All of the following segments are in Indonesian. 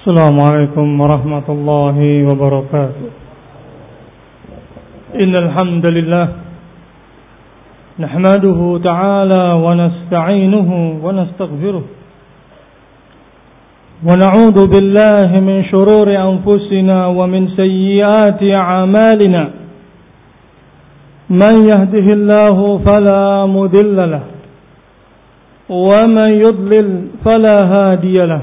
السلام عليكم ورحمة الله وبركاته. إن الحمد لله نحمده تعالى ونستعينه ونستغفره ونعوذ بالله من شرور أنفسنا ومن سيئات أعمالنا. من يهده الله فلا مذل له ومن يضلل فلا هادي له.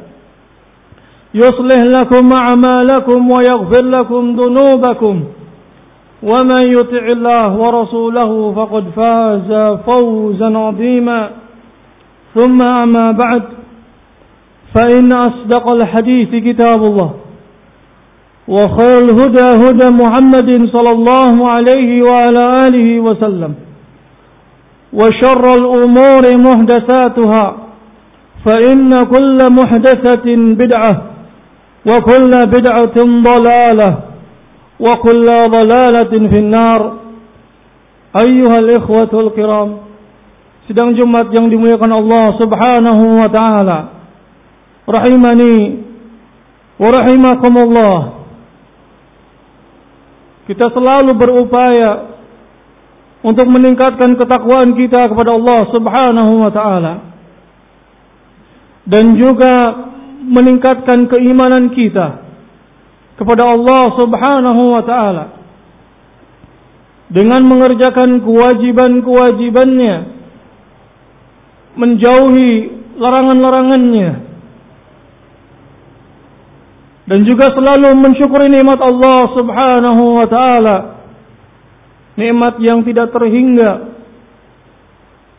يصلح لكم أعمالكم ويغفر لكم ذنوبكم ومن يطع الله ورسوله فقد فاز فوزا عظيما. ثم أما بعد فإن أصدق الحديث كتاب الله وخير الهدى هدى محمد صلى الله عليه وعلى آله وسلم وشر الأمور محدثاتها فإن كل محدثة بدعة وكل بدعة ضلالة وكل ضلالة في النار أيها الإخوة الكرام Sidang Jumat yang dimuliakan Allah Subhanahu wa taala. Rahimani wa rahimakumullah. Kita selalu berupaya untuk meningkatkan ketakwaan kita kepada Allah Subhanahu wa taala. Dan juga meningkatkan keimanan kita kepada Allah Subhanahu wa taala. Dengan mengerjakan kewajiban-kewajibannya menjauhi larangan-larangannya dan juga selalu mensyukuri nikmat Allah Subhanahu wa taala nikmat yang tidak terhingga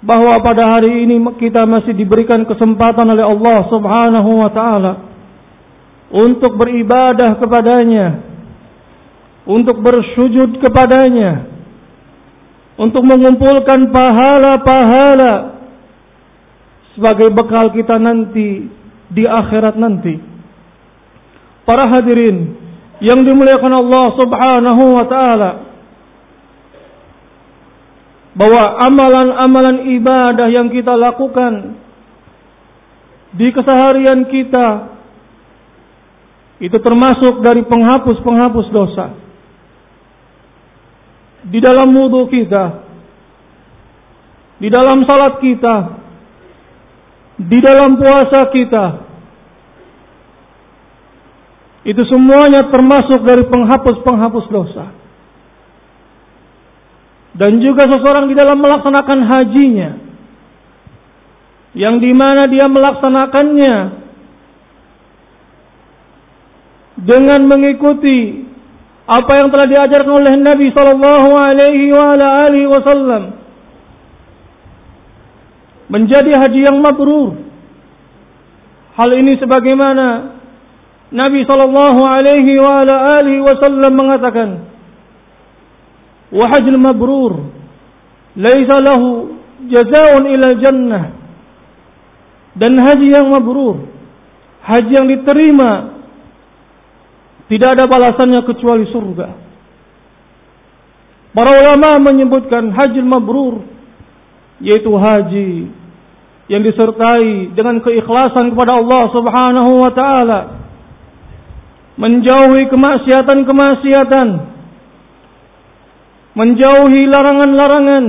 bahwa pada hari ini kita masih diberikan kesempatan oleh Allah Subhanahu wa taala untuk beribadah kepadanya, untuk bersujud kepadanya, untuk mengumpulkan pahala-pahala sebagai bekal kita nanti di akhirat nanti. Para hadirin yang dimuliakan Allah Subhanahu wa taala, bahwa amalan-amalan ibadah yang kita lakukan di keseharian kita itu termasuk dari penghapus-penghapus dosa. Di dalam wudhu kita, di dalam salat kita, di dalam puasa kita, itu semuanya termasuk dari penghapus-penghapus dosa dan juga seseorang di dalam melaksanakan hajinya. Yang di mana dia melaksanakannya. Dengan mengikuti apa yang telah diajarkan oleh Nabi Sallallahu Alaihi Wasallam. Menjadi haji yang mabrur. Hal ini sebagaimana Nabi Sallallahu Alaihi Wasallam mengatakan, وحج المبرور mabrur. له جزاء إلى الجنة dan haji yang mabrur. Haji yang diterima tidak ada balasannya kecuali surga. Para ulama menyebutkan haji mabrur yaitu haji yang disertai dengan keikhlasan kepada Allah Subhanahu wa taala. Menjauhi kemaksiatan-kemaksiatan menjauhi larangan-larangan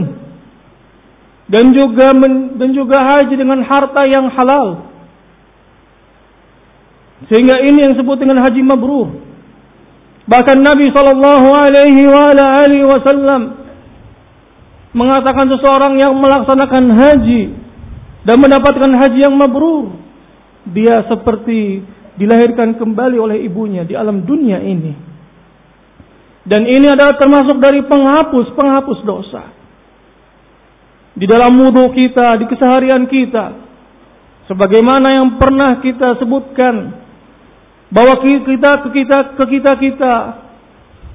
dan juga men, dan juga haji dengan harta yang halal Sehingga ini yang disebut dengan haji mabrur. Bahkan Nabi Shallallahu Alaihi Wasallam mengatakan seseorang yang melaksanakan haji dan mendapatkan haji yang mabrur, dia seperti dilahirkan kembali oleh ibunya di alam dunia ini. Dan ini adalah termasuk dari penghapus-penghapus dosa. Di dalam wudhu kita, di keseharian kita. Sebagaimana yang pernah kita sebutkan bahwa kita ke kita ke kita kita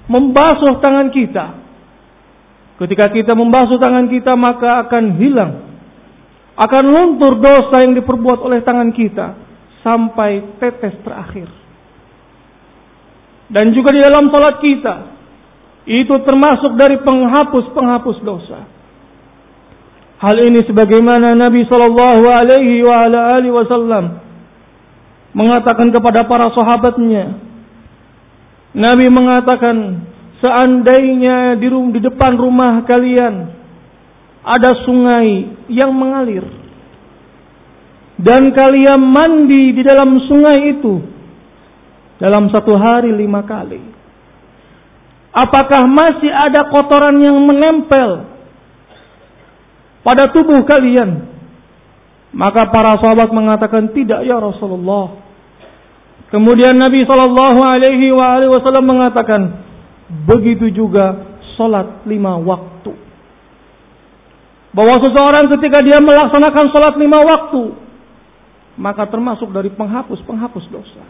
membasuh tangan kita. Ketika kita membasuh tangan kita maka akan hilang akan luntur dosa yang diperbuat oleh tangan kita sampai tetes terakhir. Dan juga di dalam salat kita itu termasuk dari penghapus-penghapus dosa. Hal ini sebagaimana Nabi Shallallahu Alaihi Wasallam mengatakan kepada para sahabatnya. Nabi mengatakan, seandainya di, di depan rumah kalian ada sungai yang mengalir dan kalian mandi di dalam sungai itu dalam satu hari lima kali. Apakah masih ada kotoran yang menempel pada tubuh kalian? Maka para sahabat mengatakan tidak ya Rasulullah. Kemudian Nabi Shallallahu Alaihi Wasallam mengatakan begitu juga solat lima waktu. Bahwa seseorang ketika dia melaksanakan solat lima waktu maka termasuk dari penghapus-penghapus dosa.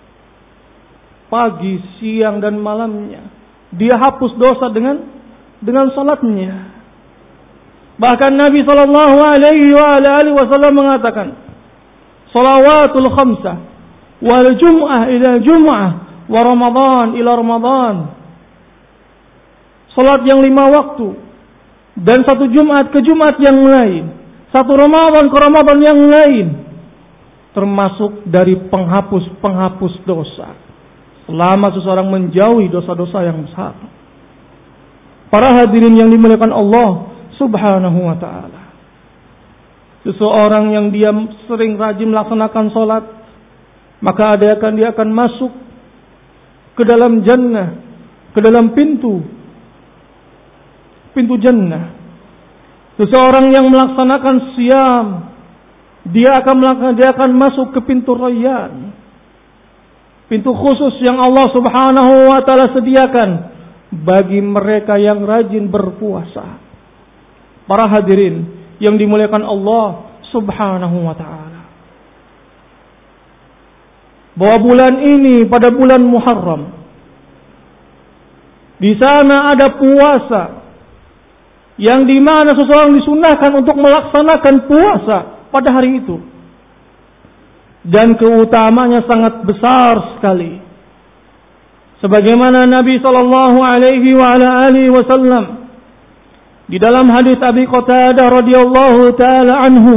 Pagi, siang dan malamnya dia hapus dosa dengan dengan solatnya. Bahkan Nabi Shallallahu Alaihi Wasallam mengatakan, "Salawatul khamsah wal jum'ah ila jum'ah wa Ramadan ila Ramadan." Salat yang lima waktu dan satu Jumat ke Jumat yang lain, satu Ramadan ke Ramadan yang lain, termasuk dari penghapus-penghapus dosa. Selama seseorang menjauhi dosa-dosa yang besar. Para hadirin yang dimuliakan Allah, subhanahu wa ta'ala. Seseorang yang dia sering rajin melaksanakan sholat, maka ada akan dia akan masuk ke dalam jannah, ke dalam pintu, pintu jannah. Seseorang yang melaksanakan siam, dia akan dia akan masuk ke pintu rayyan. Pintu khusus yang Allah Subhanahu wa taala sediakan bagi mereka yang rajin berpuasa para hadirin yang dimuliakan Allah Subhanahu wa taala. Bahwa bulan ini pada bulan Muharram di sana ada puasa yang di mana seseorang disunahkan untuk melaksanakan puasa pada hari itu. Dan keutamanya sangat besar sekali. Sebagaimana Nabi sallallahu alaihi wasallam di dalam hadis Abi Qatadah radhiyallahu taala anhu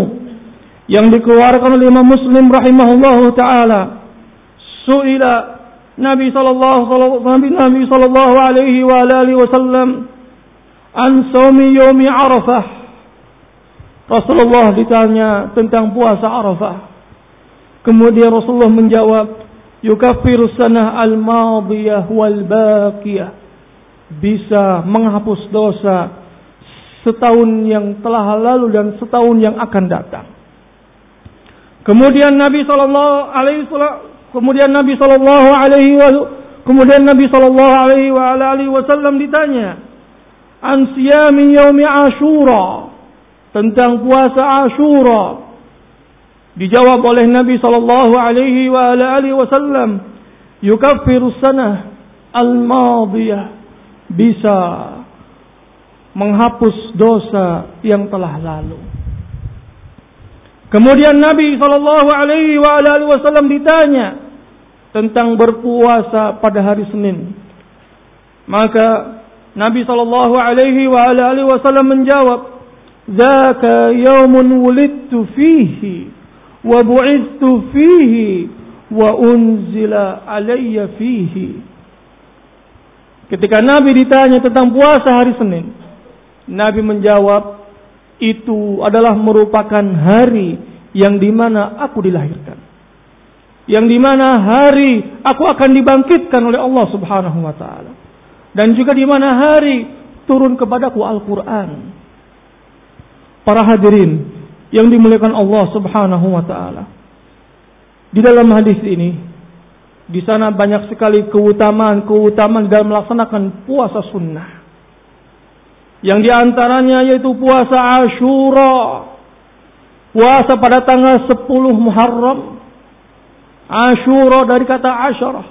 yang dikeluarkan oleh Imam Muslim rahimahullahu taala. Suila Nabi sallallahu Nabi sallallahu alaihi wa alihi wasallam an saumi yaumi Arafah. Rasulullah ditanya tentang puasa Arafah. Kemudian Rasulullah menjawab, yukaffiru sanah al-madiyah wal baqiyah. Bisa menghapus dosa setahun yang telah lalu dan setahun yang akan datang. Kemudian Nabi Shallallahu Alaihi kemudian Nabi Shallallahu Alaihi kemudian Nabi Shallallahu Alaihi Wasallam ditanya an siyami yaumi Ashura tentang puasa Ashura dijawab oleh Nabi Shallallahu Alaihi Wasallam yukaffiru sanah al-madiyah bisa menghapus dosa yang telah lalu. Kemudian Nabi Shallallahu Alaihi Wasallam ditanya tentang berpuasa pada hari Senin. Maka Nabi Shallallahu Alaihi Wasallam menjawab, "Zaka yaumun wulidtu fihi, wa fihi, wa unzila alayya fihi." Ketika Nabi ditanya tentang puasa hari Senin, Nabi menjawab, itu adalah merupakan hari yang di mana aku dilahirkan. yang di mana hari aku akan dibangkitkan oleh Allah Subhanahu wa taala. Dan juga di mana hari turun kepadaku Al-Qur'an. Para hadirin yang dimuliakan Allah Subhanahu wa taala. Di dalam hadis ini di sana banyak sekali keutamaan-keutamaan dalam melaksanakan puasa sunnah. Yang di antaranya yaitu puasa Ashura. Puasa pada tanggal 10 Muharram Ashura dari kata asyarah.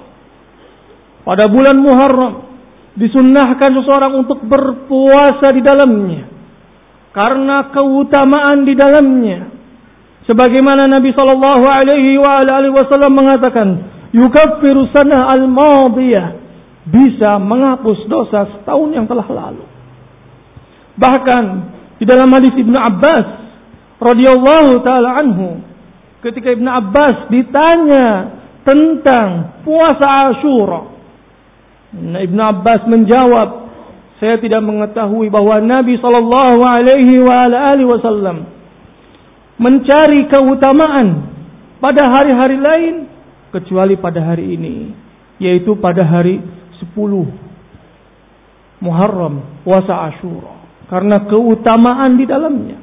Pada bulan Muharram disunnahkan seseorang untuk berpuasa di dalamnya. Karena keutamaan di dalamnya. Sebagaimana Nabi sallallahu alaihi wasallam mengatakan, "Yukaffiru sanah al-madiyah." Bisa menghapus dosa setahun yang telah lalu. Bahkan di dalam hadis Ibnu Abbas radhiyallahu taala anhu ketika Ibn Abbas ditanya tentang puasa Ashura. Nah, Ibn Abbas menjawab, saya tidak mengetahui bahwa Nabi Shallallahu Alaihi Wasallam mencari keutamaan pada hari-hari lain kecuali pada hari ini, yaitu pada hari 10 Muharram puasa Ashura karena keutamaan di dalamnya.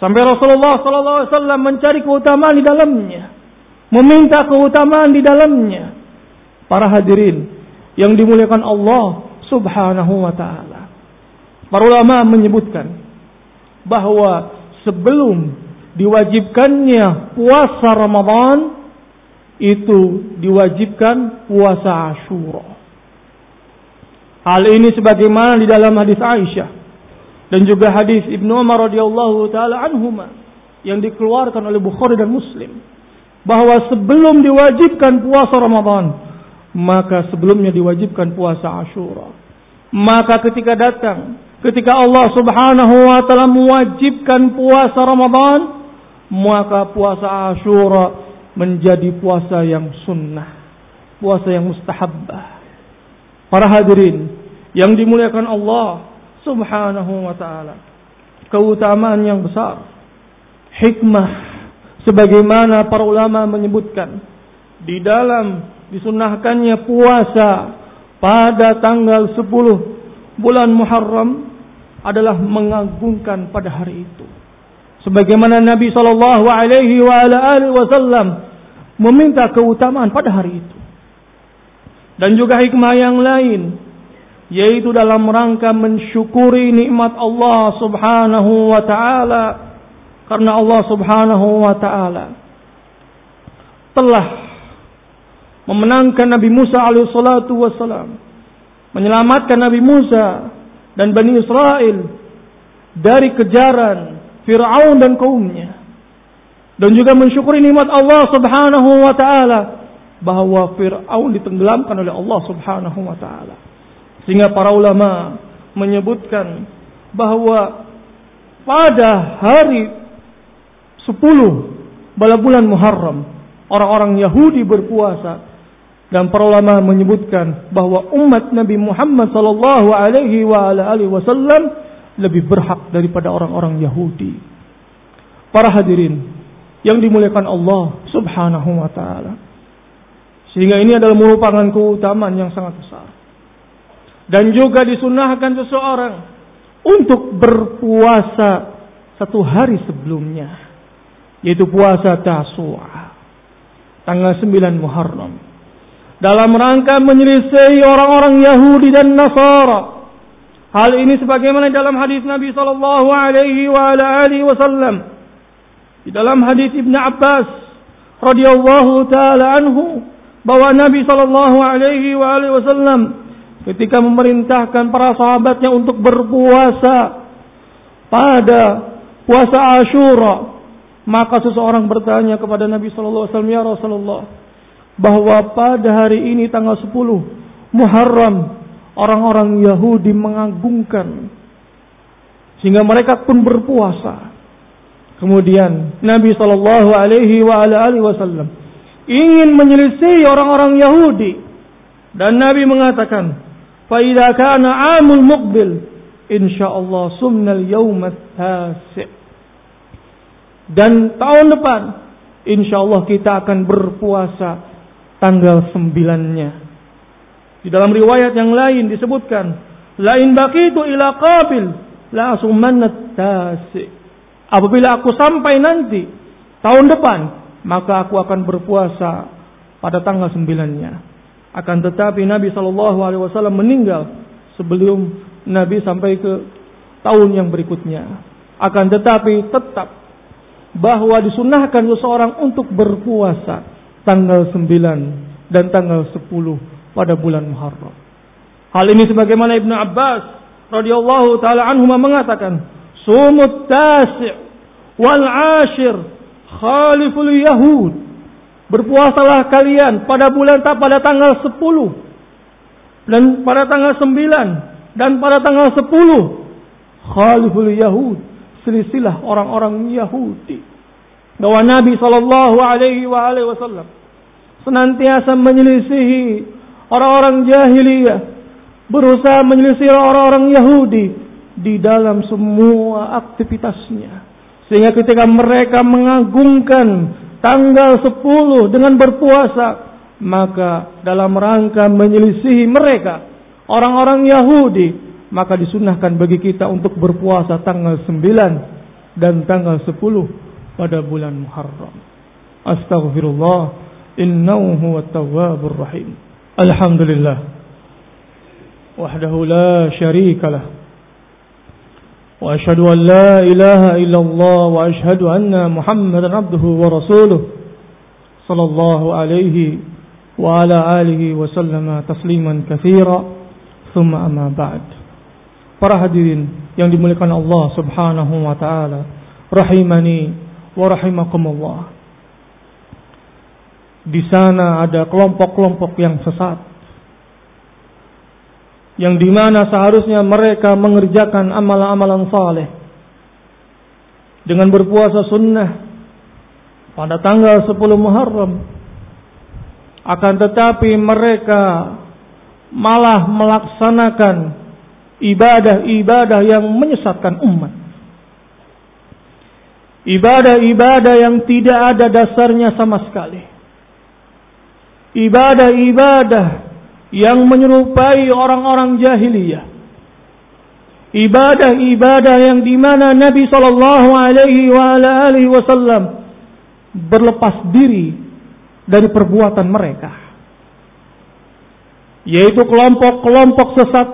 Sampai Rasulullah sallallahu alaihi wasallam mencari keutamaan di dalamnya, meminta keutamaan di dalamnya. Para hadirin yang dimuliakan Allah Subhanahu wa taala. Para ulama menyebutkan bahwa sebelum diwajibkannya puasa Ramadan itu diwajibkan puasa Ashura. Hal ini sebagaimana di dalam hadis Aisyah dan juga hadis Ibnu Umar radhiyallahu taala anhuma yang dikeluarkan oleh Bukhari dan Muslim bahwa sebelum diwajibkan puasa Ramadan maka sebelumnya diwajibkan puasa Ashura maka ketika datang ketika Allah Subhanahu wa taala mewajibkan puasa Ramadan maka puasa Ashura menjadi puasa yang sunnah puasa yang mustahabbah para hadirin yang dimuliakan Allah subhanahu wa ta'ala. Keutamaan yang besar. Hikmah. Sebagaimana para ulama menyebutkan. Di dalam disunahkannya puasa pada tanggal 10 bulan Muharram adalah mengagungkan pada hari itu. Sebagaimana Nabi Shallallahu Alaihi Wasallam meminta keutamaan pada hari itu. Dan juga hikmah yang lain yaitu dalam rangka mensyukuri nikmat Allah Subhanahu wa taala karena Allah Subhanahu wa taala telah memenangkan Nabi Musa alaihissalatu wassalam menyelamatkan Nabi Musa dan Bani Israel dari kejaran Fir'aun dan kaumnya. Dan juga mensyukuri nikmat Allah Subhanahu wa taala bahwa Fir'aun ditenggelamkan oleh Allah Subhanahu wa taala. Sehingga para ulama menyebutkan bahwa pada hari 10 pada bulan Muharram orang-orang Yahudi berpuasa dan para ulama menyebutkan bahwa umat Nabi Muhammad sallallahu alaihi wasallam lebih berhak daripada orang-orang Yahudi. Para hadirin yang dimuliakan Allah Subhanahu wa taala. Sehingga ini adalah merupakan keutamaan yang sangat besar. Dan juga disunahkan seseorang untuk berpuasa satu hari sebelumnya. Yaitu puasa Tasua. Tanggal 9 Muharram. Dalam rangka menyelisih orang-orang Yahudi dan Nasara. Hal ini sebagaimana dalam hadis Nabi sallallahu alaihi wa alihi wasallam. Di dalam hadis Ibnu Abbas radhiyallahu taala anhu bahwa Nabi sallallahu alaihi wa alihi wasallam ketika memerintahkan para sahabatnya untuk berpuasa pada puasa Ashura maka seseorang bertanya kepada Nabi sallallahu alaihi wasallam ya Rasulullah bahwa pada hari ini tanggal 10 Muharram orang-orang Yahudi mengagungkan sehingga mereka pun berpuasa. Kemudian Nabi Shallallahu Alaihi Wasallam ingin menyelisih orang-orang Yahudi dan Nabi mengatakan, "Faida kana amul mukbil, insya Allah sumnal. Dan tahun depan, insya Allah kita akan berpuasa tanggal sembilannya. Di dalam riwayat yang lain disebutkan, lain bakitu ila qabil la asumanna tasi. Apabila aku sampai nanti tahun depan, maka aku akan berpuasa pada tanggal sembilannya. Akan tetapi Nabi Shallallahu Alaihi Wasallam meninggal sebelum Nabi sampai ke tahun yang berikutnya. Akan tetapi tetap bahwa disunahkan seseorang untuk berpuasa tanggal 9 dan tanggal 10 pada bulan Muharram. Hal ini sebagaimana Ibnu Abbas radhiyallahu taala anhu mengatakan, "Sumut tasi' wal 'ashir khaliful yahud." Berpuasalah kalian pada bulan pada tanggal 10 dan pada tanggal 9 dan pada tanggal 10 khaliful yahud silsilah orang-orang Yahudi bahwa Nabi Shallallahu alaihi wasallam senantiasa menyelisihi orang-orang jahiliyah berusaha menyelisihi orang-orang Yahudi di dalam semua aktivitasnya. Sehingga ketika mereka mengagungkan tanggal 10 dengan berpuasa, maka dalam rangka menyelisihi mereka orang-orang Yahudi, maka disunahkan bagi kita untuk berpuasa tanggal 9 dan tanggal 10 pada bulan Muharram. Astaghfirullah, innahu huwa tawwabur rahim. Alhamdulillah. Wahdahu la syarika وأشهد أن لا إله إلا الله وأشهد أن محمدا عبده ورسوله صلى الله عليه وعلى آله وسلم تسليما كثيرا ثم أما بعد Para hadirin yang dimuliakan Allah Subhanahu wa taala, rahimani wa rahimakumullah. Di sana ada kelompok-kelompok yang sesat. Yang di mana seharusnya mereka mengerjakan amalan-amalan saleh. Dengan berpuasa sunnah. Pada tanggal 10 Muharram. Akan tetapi mereka malah melaksanakan ibadah-ibadah yang menyesatkan umat ibadah-ibadah yang tidak ada dasarnya sama sekali ibadah-ibadah yang menyerupai orang-orang jahiliyah. Ibadah-ibadah yang di mana Nabi Shallallahu Alaihi Wasallam berlepas diri dari perbuatan mereka, yaitu kelompok-kelompok sesat,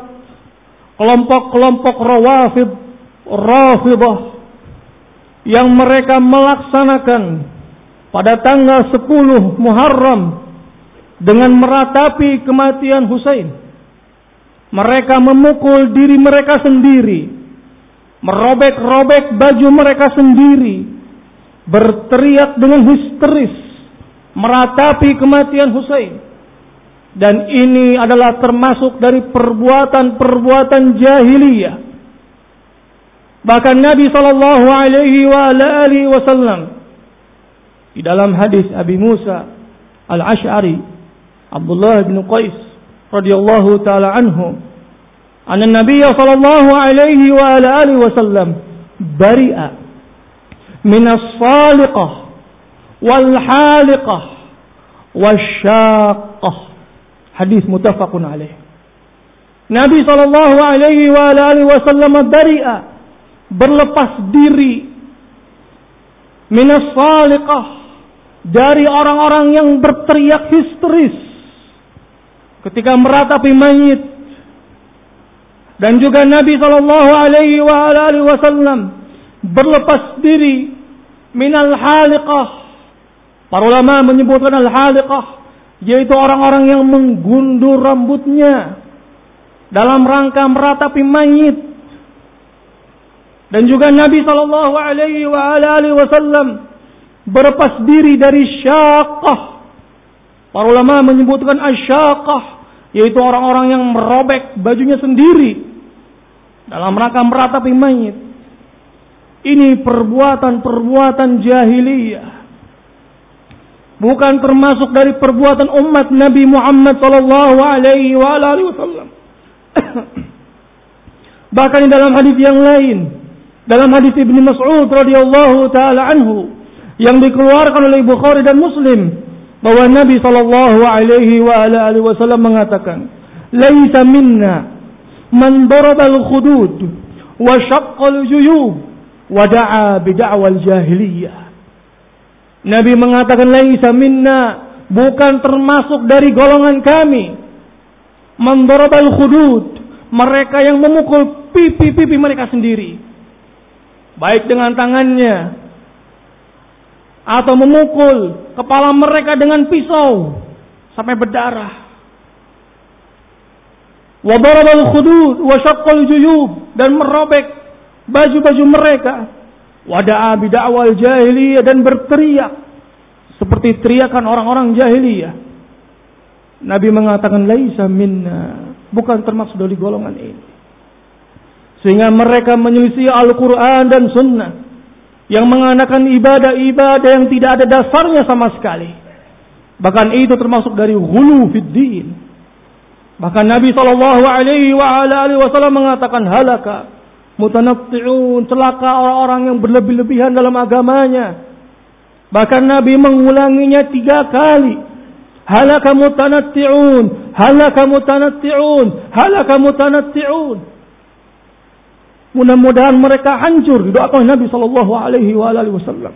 kelompok-kelompok rawafid, rafidah, yang mereka melaksanakan pada tanggal 10 Muharram dengan meratapi kematian Husain. Mereka memukul diri mereka sendiri, merobek-robek baju mereka sendiri, berteriak dengan histeris, meratapi kematian Husain. Dan ini adalah termasuk dari perbuatan-perbuatan jahiliyah. Bahkan Nabi Shallallahu Alaihi Wasallam di dalam hadis Abi Musa al Ashari Abdullah bin Qais radhiyallahu taala anhu an Nabi sallallahu alaihi wa alihi wasallam bari'a min as-saliqah wal haliqah wasyaqah hadis muttafaqun alaih Nabi sallallahu alaihi wa alihi wasallam bari'a berlepas diri min as-saliqah dari orang-orang yang berteriak histeris ketika meratapi mayit dan juga Nabi Shallallahu Alaihi Wasallam berlepas diri minal haliqah. Para ulama menyebutkan al haliqah yaitu orang-orang yang menggundur rambutnya dalam rangka meratapi mayit. Dan juga Nabi Shallallahu Alaihi Wasallam berlepas diri dari syaqah Para ulama menyebutkan asyakah, yaitu orang-orang yang merobek bajunya sendiri dalam rangka meratapi mayit. Ini perbuatan-perbuatan jahiliyah. Bukan termasuk dari perbuatan umat Nabi Muhammad sallallahu alaihi wasallam. Bahkan di dalam hadis yang lain, dalam hadis Ibnu Mas'ud radhiyallahu taala anhu, yang dikeluarkan oleh Bukhari dan Muslim bahwa Nabi sallallahu alaihi wa ala alihi wasallam mengatakan, "Laisa minna man daraba al-khudud wa shaqqa al-juyub wa da'a bid'awal jahiliyah." Nabi mengatakan, "Laisa minna, bukan termasuk dari golongan kami." Man daraba al-khudud, mereka yang memukul pipi-pipi mereka sendiri. Baik dengan tangannya atau memukul kepala mereka dengan pisau sampai berdarah. Wa darabal khudud wa syaqqal juyub dan merobek baju-baju mereka. Wa da'a bid'awal jahiliyah dan berteriak seperti teriakan orang-orang jahiliyah. Nabi mengatakan laisa minna, bukan termasuk dari golongan ini. Sehingga mereka menyelisih Al-Qur'an dan sunnah yang mengadakan ibadah-ibadah yang tidak ada dasarnya sama sekali. Bahkan itu termasuk dari hulu fiddin. Bahkan Nabi Wasallam mengatakan halaka mutanatti'un celaka orang-orang yang berlebih-lebihan dalam agamanya. Bahkan Nabi mengulanginya tiga kali. Halaka mutanatti'un, halaka mutanatti'un, halaka mutanatti'un. Mudah-mudahan mereka hancur didoakan Nabi Shallallahu Alaihi Wasallam.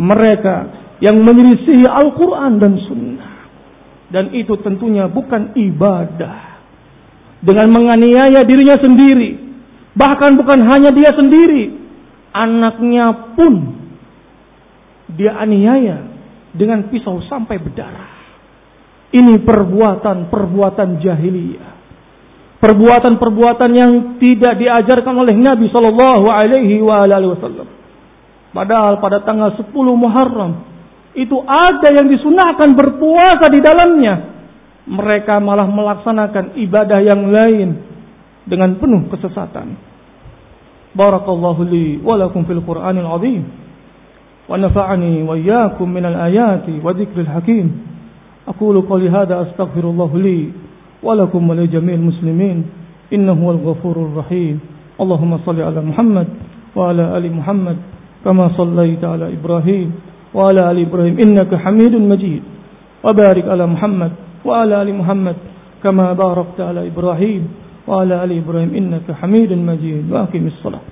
Mereka yang menyelisihi Al-Quran dan Sunnah. Dan itu tentunya bukan ibadah. Dengan menganiaya dirinya sendiri. Bahkan bukan hanya dia sendiri. Anaknya pun dia aniaya dengan pisau sampai berdarah. Ini perbuatan-perbuatan jahiliyah perbuatan-perbuatan yang tidak diajarkan oleh Nabi Shallallahu Alaihi Wasallam. Padahal pada tanggal 10 Muharram itu ada yang disunahkan berpuasa di dalamnya. Mereka malah melaksanakan ibadah yang lain dengan penuh kesesatan. Barakallahu li wa lakum fil Qur'anil azim. Wa nafa'ani wa iyyakum minal ayati wa dzikril hakim. Aqulu qali hadza astaghfirullah li ولكم ولجميع المسلمين إنه هو الغفور الرحيم. اللهم صل على محمد وعلى آل محمد كما صليت على إبراهيم وعلى آل إبراهيم. إنك حميد مجيد. وبارك على محمد وعلى آل محمد كما باركت على إبراهيم وعلى آل إبراهيم. إنك حميد مجيد. وأقم الصلاة.